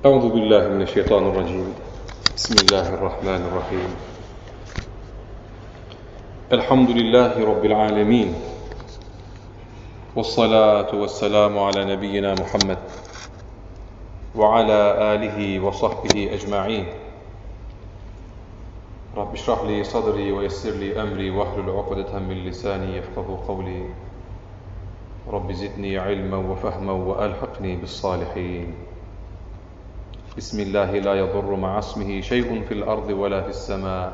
أعوذ بالله من الشيطان الرجيم. بسم الله الرحمن الرحيم. الحمد لله رب العالمين. والصلاة والسلام على نبينا محمد وعلى آله وصحبه أجمعين. رب اشرح لي صدري ويسر لي أمري واحلل عقدة من لساني يفقه قولي. رب زدني علما وفهما وألحقني بالصالحين. بسم الله لا يضر مع اسمه شيء في الأرض ولا في السماء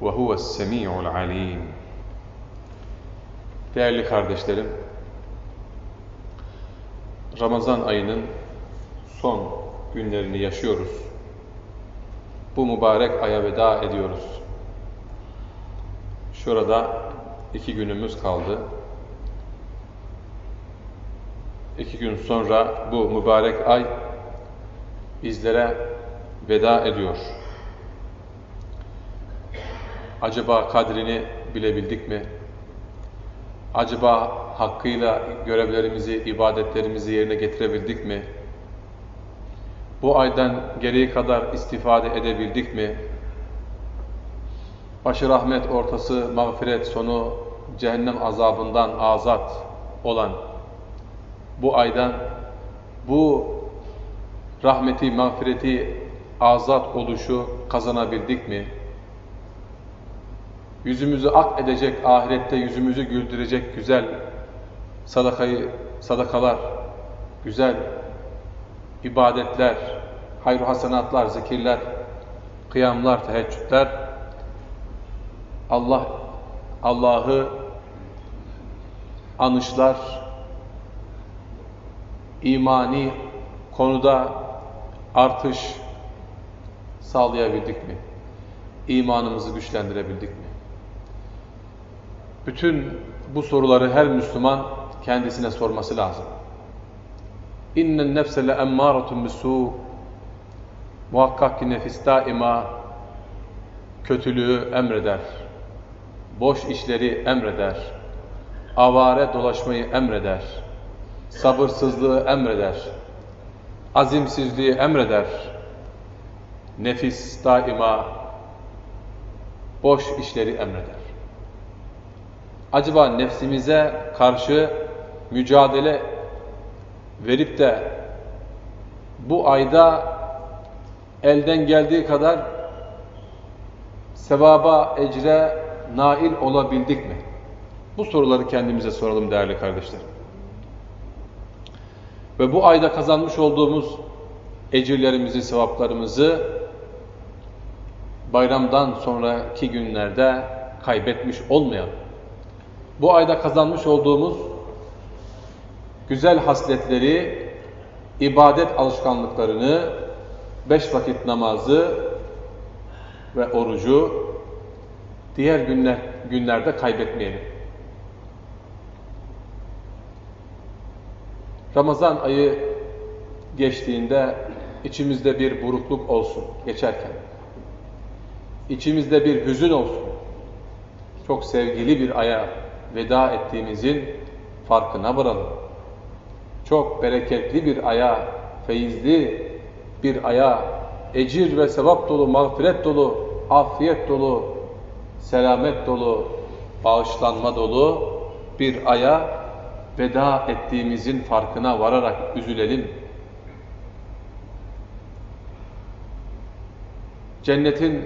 وهو السميع العليم Değerli kardeşlerim, Ramazan ayının son günlerini yaşıyoruz. Bu mübarek aya veda ediyoruz. Şurada iki günümüz kaldı. İki gün sonra bu mübarek ay bizlere veda ediyor. Acaba kadrini bilebildik mi? Acaba hakkıyla görevlerimizi, ibadetlerimizi yerine getirebildik mi? Bu aydan gereği kadar istifade edebildik mi? Başı rahmet, ortası mağfiret, sonu cehennem azabından azat olan bu aydan bu rahmeti, mağfireti, azat oluşu kazanabildik mi? Yüzümüzü ak edecek, ahirette yüzümüzü güldürecek güzel sadakayı, sadakalar, güzel ibadetler, hayru hasenatlar, zikirler, kıyamlar, teheccüdler, Allah Allah'ı anışlar, imani konuda artış sağlayabildik mi? İmanımızı güçlendirebildik mi? Bütün bu soruları her Müslüman kendisine sorması lazım. İnnen nefse le emmâratun bisû Muhakkak ki nefis daima kötülüğü emreder. Boş işleri emreder. Avare dolaşmayı emreder. Sabırsızlığı emreder. Azimsizliği emreder. Nefis daima boş işleri emreder. Acaba nefsimize karşı mücadele verip de bu ayda elden geldiği kadar sevaba, ecre nail olabildik mi? Bu soruları kendimize soralım değerli kardeşlerim. Ve bu ayda kazanmış olduğumuz ecirlerimizi, sevaplarımızı bayramdan sonraki günlerde kaybetmiş olmayalım. Bu ayda kazanmış olduğumuz güzel hasletleri, ibadet alışkanlıklarını, beş vakit namazı ve orucu diğer günler, günlerde kaybetmeyelim. Ramazan ayı geçtiğinde içimizde bir burukluk olsun geçerken. İçimizde bir hüzün olsun. Çok sevgili bir aya veda ettiğimizin farkına varalım. Çok bereketli bir aya, feyizli bir aya, ecir ve sevap dolu, mağfiret dolu, afiyet dolu, selamet dolu, bağışlanma dolu bir aya veda ettiğimizin farkına vararak üzülelim. Cennetin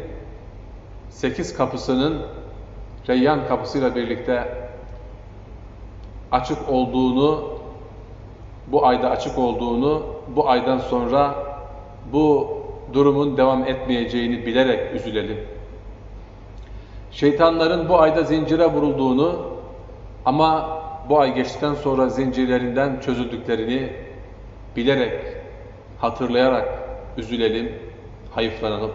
sekiz kapısının Reyyan kapısıyla birlikte açık olduğunu, bu ayda açık olduğunu, bu aydan sonra bu durumun devam etmeyeceğini bilerek üzülelim. Şeytanların bu ayda zincire vurulduğunu ama bu ay geçtikten sonra zincirlerinden çözüldüklerini bilerek, hatırlayarak üzülelim, hayıflanalım.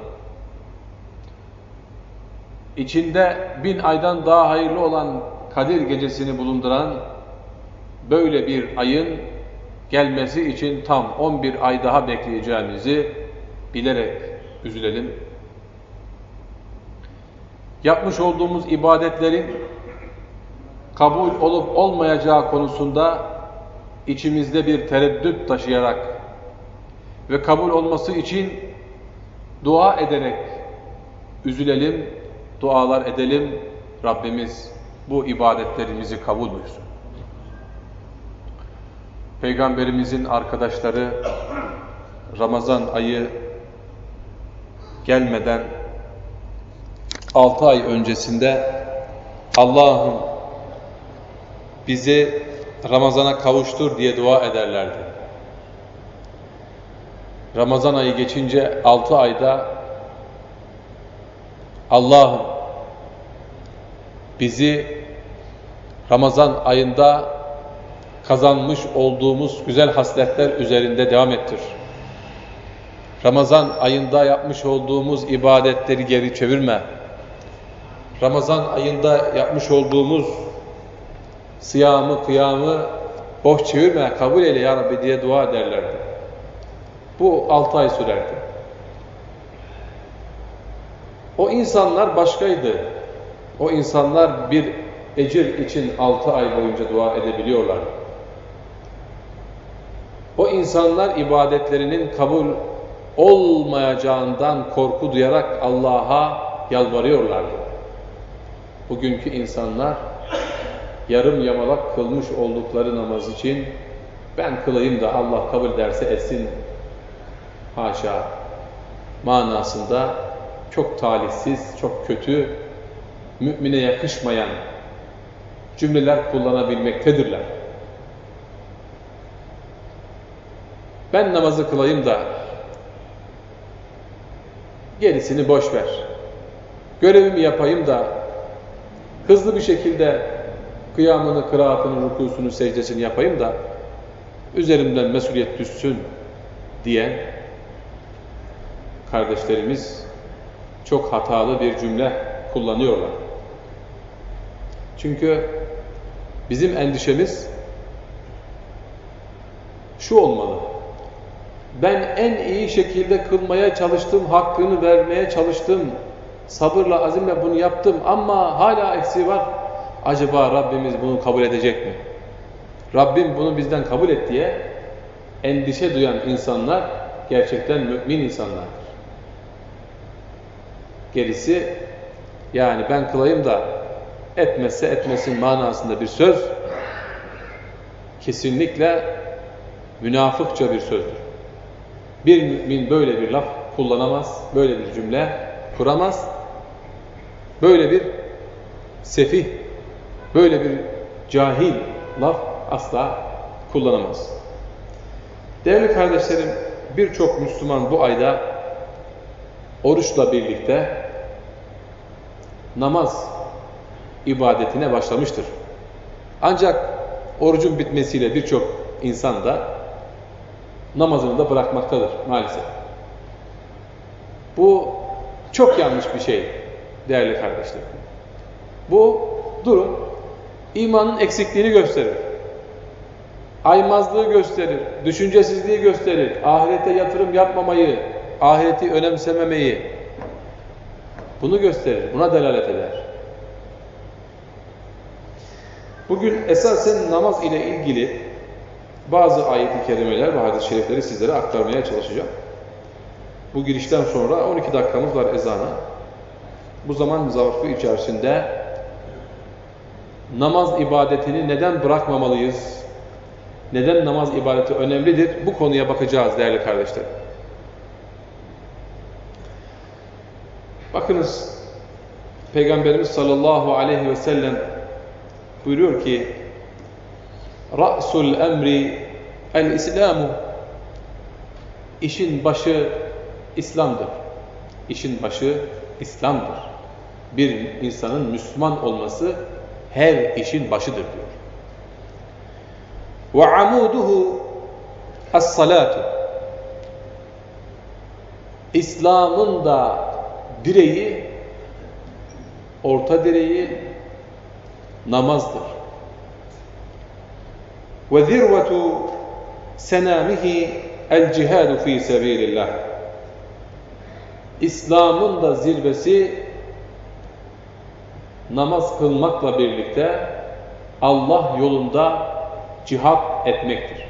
İçinde bin aydan daha hayırlı olan Kadir gecesini bulunduran böyle bir ayın gelmesi için tam 11 ay daha bekleyeceğimizi bilerek üzülelim. Yapmış olduğumuz ibadetlerin kabul olup olmayacağı konusunda içimizde bir tereddüt taşıyarak ve kabul olması için dua ederek üzülelim, dualar edelim. Rabbimiz bu ibadetlerimizi kabul buyursun. Peygamberimizin arkadaşları Ramazan ayı gelmeden 6 ay öncesinde Allah'ım bizi Ramazan'a kavuştur diye dua ederlerdi. Ramazan ayı geçince 6 ayda Allah'ım bizi Ramazan ayında kazanmış olduğumuz güzel hasletler üzerinde devam ettir. Ramazan ayında yapmış olduğumuz ibadetleri geri çevirme. Ramazan ayında yapmış olduğumuz sıyamı, kıyamı boş çevirme, kabul eyle ya Rabbi diye dua ederlerdi. Bu altı ay sürerdi. O insanlar başkaydı. O insanlar bir ecir için altı ay boyunca dua edebiliyorlardı. O insanlar ibadetlerinin kabul olmayacağından korku duyarak Allah'a yalvarıyorlardı. Bugünkü insanlar yarım yamalak kılmış oldukları namaz için ben kılayım da Allah kabul derse etsin haşa manasında çok talihsiz, çok kötü, mümine yakışmayan cümleler kullanabilmektedirler. Ben namazı kılayım da gerisini boş ver. Görevimi yapayım da hızlı bir şekilde kıyamını, kıraatını, rukusunu, secdesini yapayım da üzerimden mesuliyet düşsün diye kardeşlerimiz çok hatalı bir cümle kullanıyorlar. Çünkü bizim endişemiz şu olmalı. Ben en iyi şekilde kılmaya çalıştım, hakkını vermeye çalıştım, sabırla, azimle bunu yaptım ama hala eksiği var. Acaba Rabbimiz bunu kabul edecek mi? Rabbim bunu bizden kabul et diye endişe duyan insanlar gerçekten mümin insanlardır. Gerisi yani ben kılayım da etmezse etmesin manasında bir söz kesinlikle münafıkça bir sözdür. Bir mümin böyle bir laf kullanamaz, böyle bir cümle kuramaz, böyle bir sefih, böyle bir cahil laf asla kullanamaz. Değerli kardeşlerim, birçok Müslüman bu ayda oruçla birlikte namaz ibadetine başlamıştır. Ancak orucun bitmesiyle birçok insan da namazını da bırakmaktadır maalesef. Bu çok yanlış bir şey değerli kardeşlerim. Bu durum imanın eksikliğini gösterir. Aymazlığı gösterir, düşüncesizliği gösterir, ahirete yatırım yapmamayı, ahireti önemsememeyi bunu gösterir, buna delalet eder. Bugün esasen namaz ile ilgili bazı ayet-i kerimeler ve hadis-i şerifleri sizlere aktarmaya çalışacağım. Bu girişten sonra 12 dakikamız var ezana. Bu zaman zarfı içerisinde namaz ibadetini neden bırakmamalıyız? Neden namaz ibadeti önemlidir? Bu konuya bakacağız değerli kardeşler. Bakınız Peygamberimiz sallallahu aleyhi ve sellem buyuruyor ki Ra'sul emri el-İslamu işin başı İslam'dır. İşin başı İslam'dır. Bir insanın Müslüman olması her işin başıdır diyor. Ve amuduhu as-salatu İslam'ın da direği orta direği namazdır. Ve zirvetu senamihi el cihadu fi sebilillah. İslam'ın da zirvesi namaz kılmakla birlikte Allah yolunda cihat etmektir.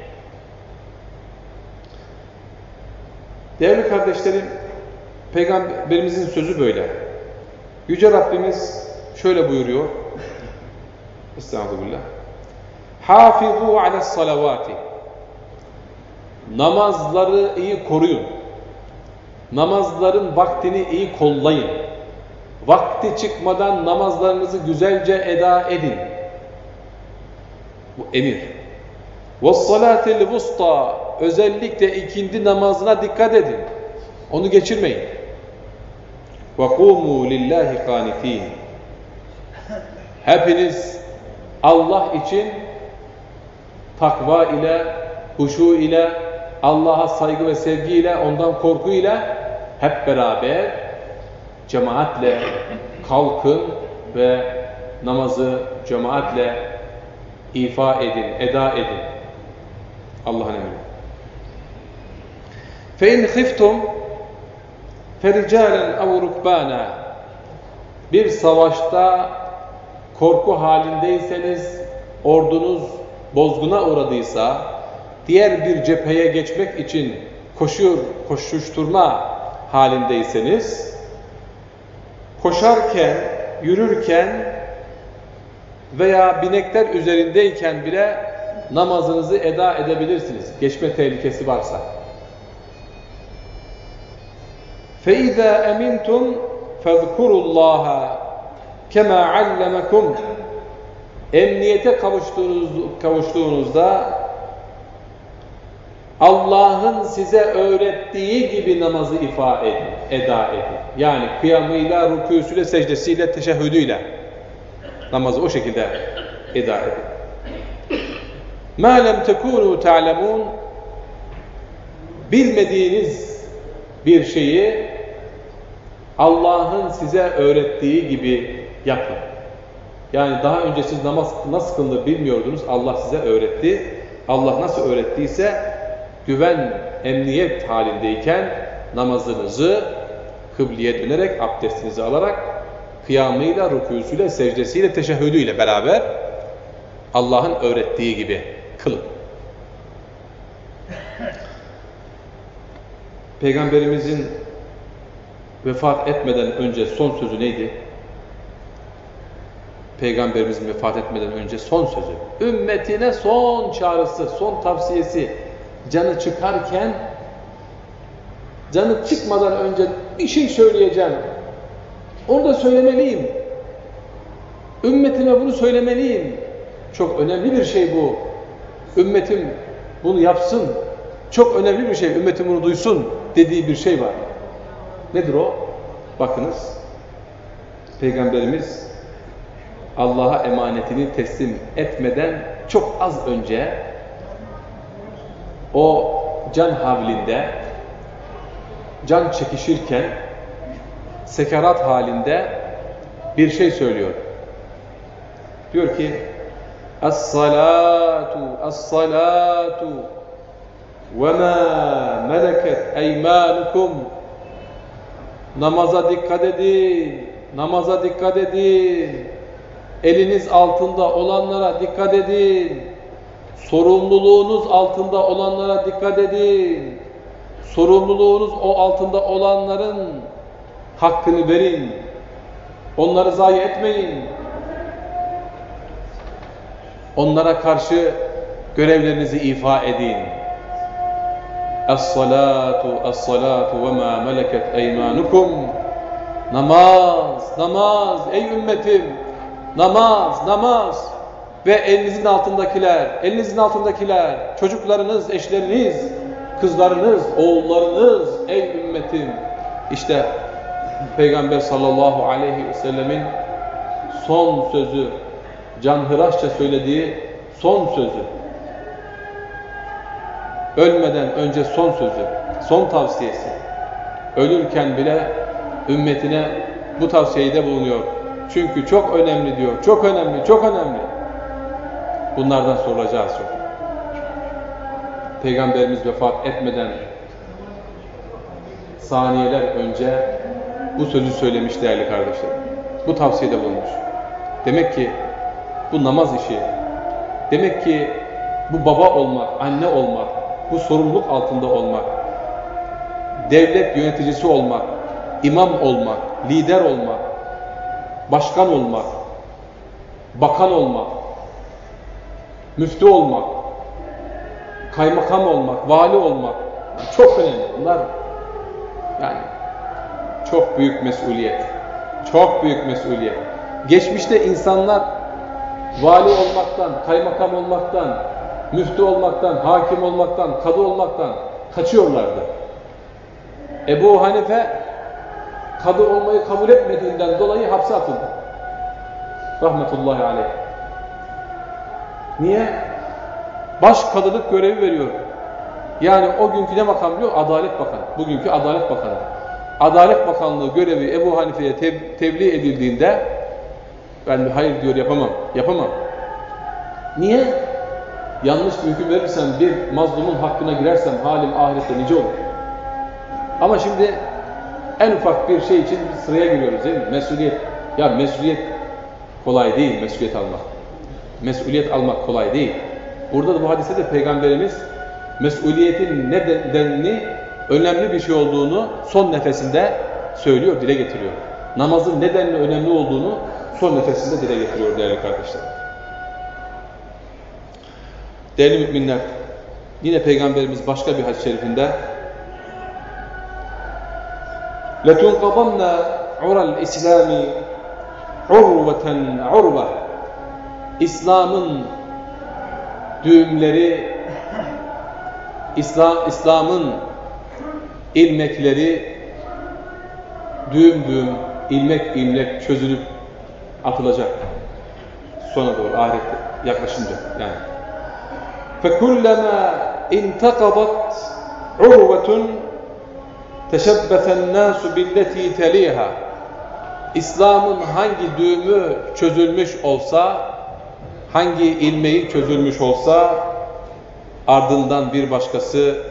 Değerli kardeşlerim, Peygamberimizin sözü böyle. Yüce Rabbimiz şöyle buyuruyor. Estağfurullah. Hafizu ala salavati. Namazları iyi koruyun. Namazların vaktini iyi kollayın. Vakti çıkmadan namazlarınızı güzelce eda edin. Bu emir. وَالصَّلَاةِ الْوُسْطَى Özellikle ikindi namazına dikkat edin. Onu geçirmeyin. وَقُومُوا لِلّٰهِ قَانِت۪ينَ Hepiniz Allah için takva ile, huşu ile, Allah'a saygı ve sevgi ile, ondan korku ile hep beraber cemaatle kalkın ve namazı cemaatle ifa edin, eda edin. Allah'ın emri. فَاِنْ خِفْتُمْ فَرِجَالًا اَوْ رُكْبَانًا Bir savaşta korku halindeyseniz, ordunuz bozguna uğradıysa, diğer bir cepheye geçmek için koşuyor, koşuşturma halindeyseniz, koşarken, yürürken veya binekler üzerindeyken bile namazınızı eda edebilirsiniz. Geçme tehlikesi varsa. فَاِذَا اَمِنْتُمْ فَذْكُرُوا اللّٰهَ كَمَا عَلَّمَكُمْ Emniyete kavuştuğunuz, kavuştuğunuzda Allah'ın size öğrettiği gibi namazı ifa edin, eda edin. Yani kıyamıyla, rükûsüyle, secdesiyle, teşehhüdüyle namazı o şekilde eda edin. مَا لَمْ تَكُونُوا تَعْلَمُونَ Bilmediğiniz bir şeyi Allah'ın size öğrettiği gibi yapın. Yani daha önce siz namaz nasıl kılınır bilmiyordunuz. Allah size öğretti. Allah nasıl öğrettiyse güven, emniyet halindeyken namazınızı kıbleye dönerek, abdestinizi alarak kıyamıyla, rükûsüyle, secdesiyle, teşehhüdüyle beraber Allah'ın öğrettiği gibi kılın. Peygamberimizin vefat etmeden önce son sözü neydi? Peygamberimizin vefat etmeden önce son sözü. Ümmetine son çağrısı, son tavsiyesi. Canı çıkarken, canı çıkmadan önce bir şey söyleyeceğim. Onu da söylemeliyim. Ümmetime bunu söylemeliyim. Çok önemli bir şey bu. Ümmetim bunu yapsın. Çok önemli bir şey. Ümmetim bunu duysun dediği bir şey var. Nedir o? Bakınız. Peygamberimiz Allah'a emanetini teslim etmeden çok az önce o can havlinde can çekişirken sekarat halinde bir şey söylüyor. Diyor ki Es-salatu es-salatu ve ma meleket eymanukum Namaza dikkat edin. Namaza dikkat edin. Eliniz altında olanlara dikkat edin. Sorumluluğunuz altında olanlara dikkat edin. Sorumluluğunuz o altında olanların hakkını verin. Onları zayi etmeyin. Onlara karşı görevlerinizi ifa edin. Es-salatu, es-salatu ve ma meleket eymanukum. Namaz, namaz ey ümmetim. Namaz, namaz. Ve elinizin altındakiler, elinizin altındakiler, çocuklarınız, eşleriniz, kızlarınız, oğullarınız ey ümmetim. İşte Peygamber sallallahu aleyhi ve sellemin son sözü, canhıraşça söylediği son sözü. Ölmeden önce son sözü, son tavsiyesi. Ölürken bile ümmetine bu tavsiyede bulunuyor. Çünkü çok önemli diyor. Çok önemli, çok önemli. Bunlardan sorulacağız çok. Peygamberimiz vefat etmeden saniyeler önce bu sözü söylemiş değerli kardeşlerim. Bu tavsiyede bulunmuş. Demek ki bu namaz işi, demek ki bu baba olmak, anne olmak, bu sorumluluk altında olmak devlet yöneticisi olmak, imam olmak, lider olmak, başkan olmak, bakan olmak, müftü olmak, kaymakam olmak, vali olmak çok önemli. Bunlar yani çok büyük mesuliyet. Çok büyük mesuliyet. Geçmişte insanlar vali olmaktan, kaymakam olmaktan, müftü olmaktan, hakim olmaktan, kadı olmaktan kaçıyorlardı. Ebu Hanife kadı olmayı kabul etmediğinden dolayı hapse atıldı. Rahmetullahi aleyh. Niye? Baş kadılık görevi veriyor. Yani o günkü ne makam diyor? Adalet Bakanı. Bugünkü Adalet Bakanı. Adalet Bakanlığı görevi Ebu Hanife'ye tev tebliğ edildiğinde ben hayır diyor yapamam, yapamam. Niye? Yanlış bir hüküm verirsem, bir mazlumun hakkına girersem halim ahirette nice olur. Ama şimdi en ufak bir şey için sıraya giriyoruz değil mi? Mesuliyet. Ya mesuliyet kolay değil mesuliyet almak. Mesuliyet almak kolay değil. Burada da bu hadise de Peygamberimiz mesuliyetin nedenini önemli bir şey olduğunu son nefesinde söylüyor, dile getiriyor. Namazın nedenli önemli olduğunu son nefesinde dile getiriyor değerli kardeşler. Değerli müminler, yine Peygamberimiz başka bir hadis-i şerifinde لَتُنْقَضَنَّ عُرَى الْاِسْلَامِ عُرْوَةً عُرْوَةً İslam'ın düğümleri, İslam İslam'ın ilmekleri düğüm düğüm, ilmek ilmek çözülüp atılacak. Sona doğru ahirette yaklaşınca yani. فَكُلَّمَا اِنْتَقَضَتْ عُرْوَةٌ تَشَبَّثَ النَّاسُ بِالَّتِي تَلِيهَا İslam'ın hangi düğümü çözülmüş olsa, hangi ilmeği çözülmüş olsa, ardından bir başkası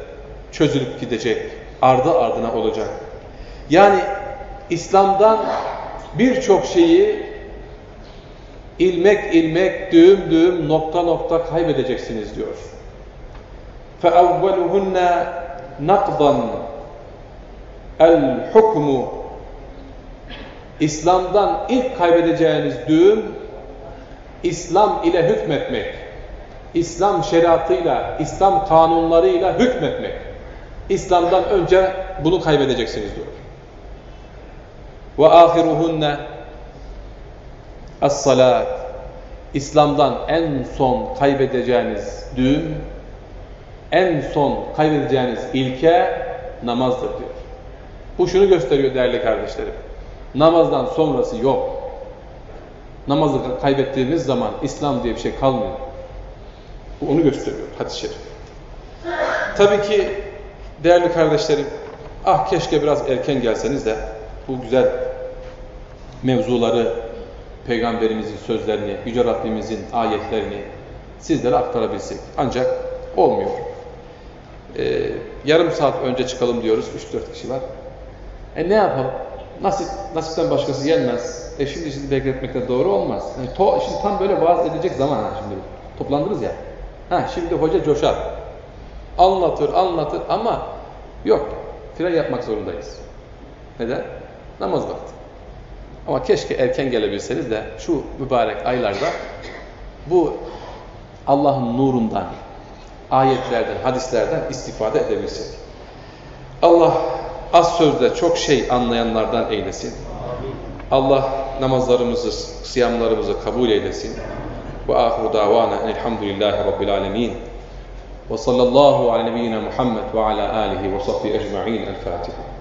çözülüp gidecek, ardı ardına olacak. Yani İslam'dan birçok şeyi ilmek ilmek, düğüm düğüm, nokta nokta kaybedeceksiniz diyor. فَاَوَّلُهُنَّ نَقْضًا الْحُكْمُ İslam'dan ilk kaybedeceğiniz düğüm, İslam ile hükmetmek. İslam şeriatıyla, İslam kanunlarıyla hükmetmek. İslam'dan önce bunu kaybedeceksiniz diyor. Ve ahiruhunne as-salat. İslam'dan en son kaybedeceğiniz düğüm, en son kaybedeceğiniz ilke namazdır diyor. Bu şunu gösteriyor değerli kardeşlerim. Namazdan sonrası yok. Namazı kaybettiğimiz zaman İslam diye bir şey kalmıyor. Bu onu gösteriyor hadis-i şerif. Tabii ki değerli kardeşlerim, ah keşke biraz erken gelseniz de bu güzel mevzuları, Peygamberimizin sözlerini, Yüce Rabbimizin ayetlerini sizlere aktarabilsek. Ancak olmuyor. Ee, yarım saat önce çıkalım diyoruz, 3-4 kişi var. E ne yapalım? Nasip, nasipten başkası gelmez. E şimdi şimdi bekletmek de doğru olmaz. Yani to, şimdi tam böyle vaaz edecek zaman ha şimdi. Toplandınız ya. Ha şimdi hoca coşar. Anlatır, anlatır ama yok. Fren yapmak zorundayız. Neden? Namaz vakti. Ama keşke erken gelebilseniz de şu mübarek aylarda bu Allah'ın nurundan, ayetlerden, hadislerden istifade edebilsek. Allah az sözde çok şey anlayanlardan eylesin. Allah namazlarımızı, siyamlarımızı kabul eylesin. Ve ahiru davana elhamdülillahi rabbil alemin. Ve sallallahu ala nebiyyina Muhammed ve ala alihi ve sahbihi ecma'in. El Fatiha.